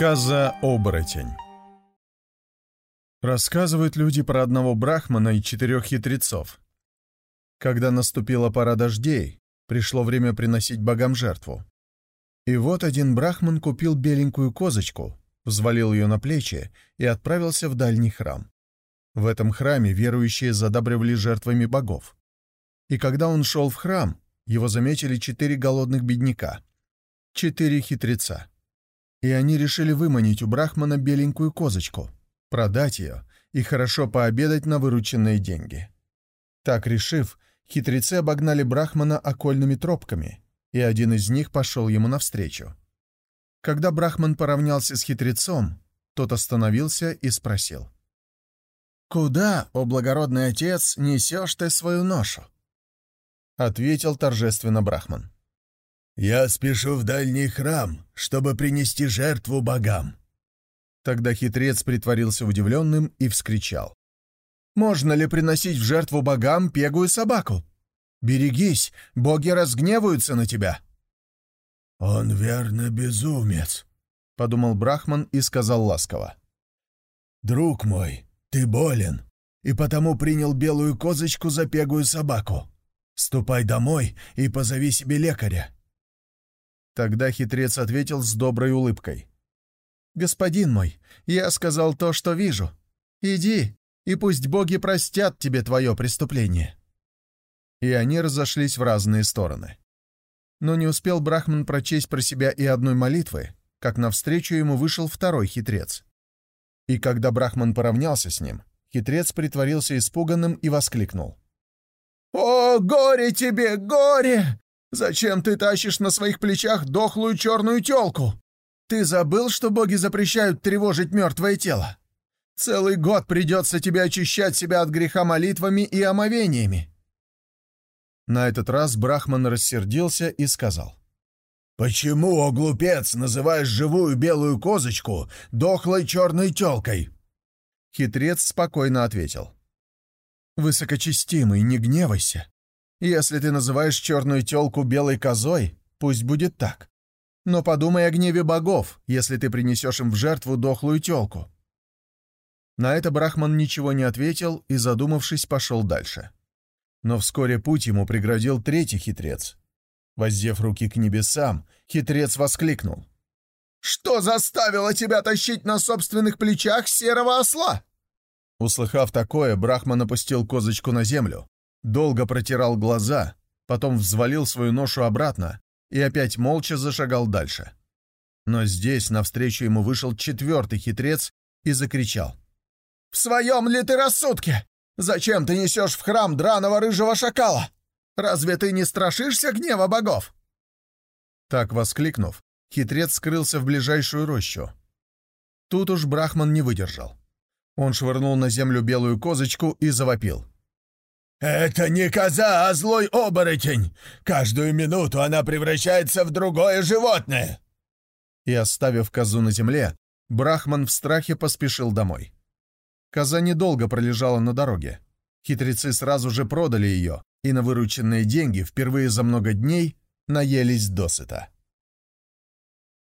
Коза-оборотень Рассказывают люди про одного брахмана и четырех хитрецов. Когда наступила пора дождей, пришло время приносить богам жертву. И вот один брахман купил беленькую козочку, взвалил ее на плечи и отправился в дальний храм. В этом храме верующие задабривали жертвами богов. И когда он шел в храм, его заметили четыре голодных бедняка, четыре хитреца. И они решили выманить у брахмана беленькую козочку, продать ее и хорошо пообедать на вырученные деньги. Так решив, хитрецы обогнали брахмана окольными тропками, и один из них пошел ему навстречу. Когда брахман поравнялся с хитрецом, тот остановился и спросил. «Куда, о благородный отец, несешь ты свою ношу?» Ответил торжественно брахман. «Я спешу в дальний храм, чтобы принести жертву богам». Тогда хитрец притворился удивленным и вскричал. «Можно ли приносить в жертву богам пегую собаку? Берегись, боги разгневаются на тебя!» «Он верно безумец», — подумал Брахман и сказал ласково. «Друг мой, ты болен, и потому принял белую козочку за пегую собаку. Ступай домой и позови себе лекаря». Тогда хитрец ответил с доброй улыбкой. «Господин мой, я сказал то, что вижу. Иди, и пусть боги простят тебе твое преступление». И они разошлись в разные стороны. Но не успел Брахман прочесть про себя и одной молитвы, как навстречу ему вышел второй хитрец. И когда Брахман поравнялся с ним, хитрец притворился испуганным и воскликнул. «О, горе тебе, горе! Зачем ты тащишь на своих плечах дохлую черную телку? Ты забыл, что боги запрещают тревожить мертвое тело? Целый год придется тебе очищать себя от греха молитвами и омовениями. На этот раз Брахман рассердился и сказал. «Почему, о глупец, называешь живую белую козочку дохлой черной телкой?» Хитрец спокойно ответил. «Высокочестимый, не гневайся. Если ты называешь черную телку белой козой, пусть будет так. Но подумай о гневе богов, если ты принесешь им в жертву дохлую телку». На это Брахман ничего не ответил и, задумавшись, пошел дальше. Но вскоре путь ему преградил третий хитрец. Воздев руки к небесам, хитрец воскликнул. «Что заставило тебя тащить на собственных плечах серого осла?» Услыхав такое, Брахман опустил козочку на землю, долго протирал глаза, потом взвалил свою ношу обратно и опять молча зашагал дальше. Но здесь навстречу ему вышел четвертый хитрец и закричал. «В своем ли ты рассудке? Зачем ты несешь в храм драного рыжего шакала? Разве ты не страшишься гнева богов?» Так воскликнув, хитрец скрылся в ближайшую рощу. Тут уж Брахман не выдержал. Он швырнул на землю белую козочку и завопил. «Это не коза, а злой оборотень! Каждую минуту она превращается в другое животное!» И, оставив козу на земле, Брахман в страхе поспешил домой. Коза недолго пролежала на дороге. Хитрецы сразу же продали ее, и на вырученные деньги впервые за много дней наелись досыта.